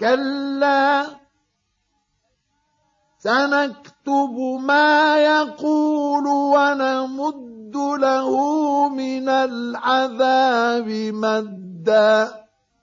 كلا سنكتب ما يقول ونمد له من العذاب مدا.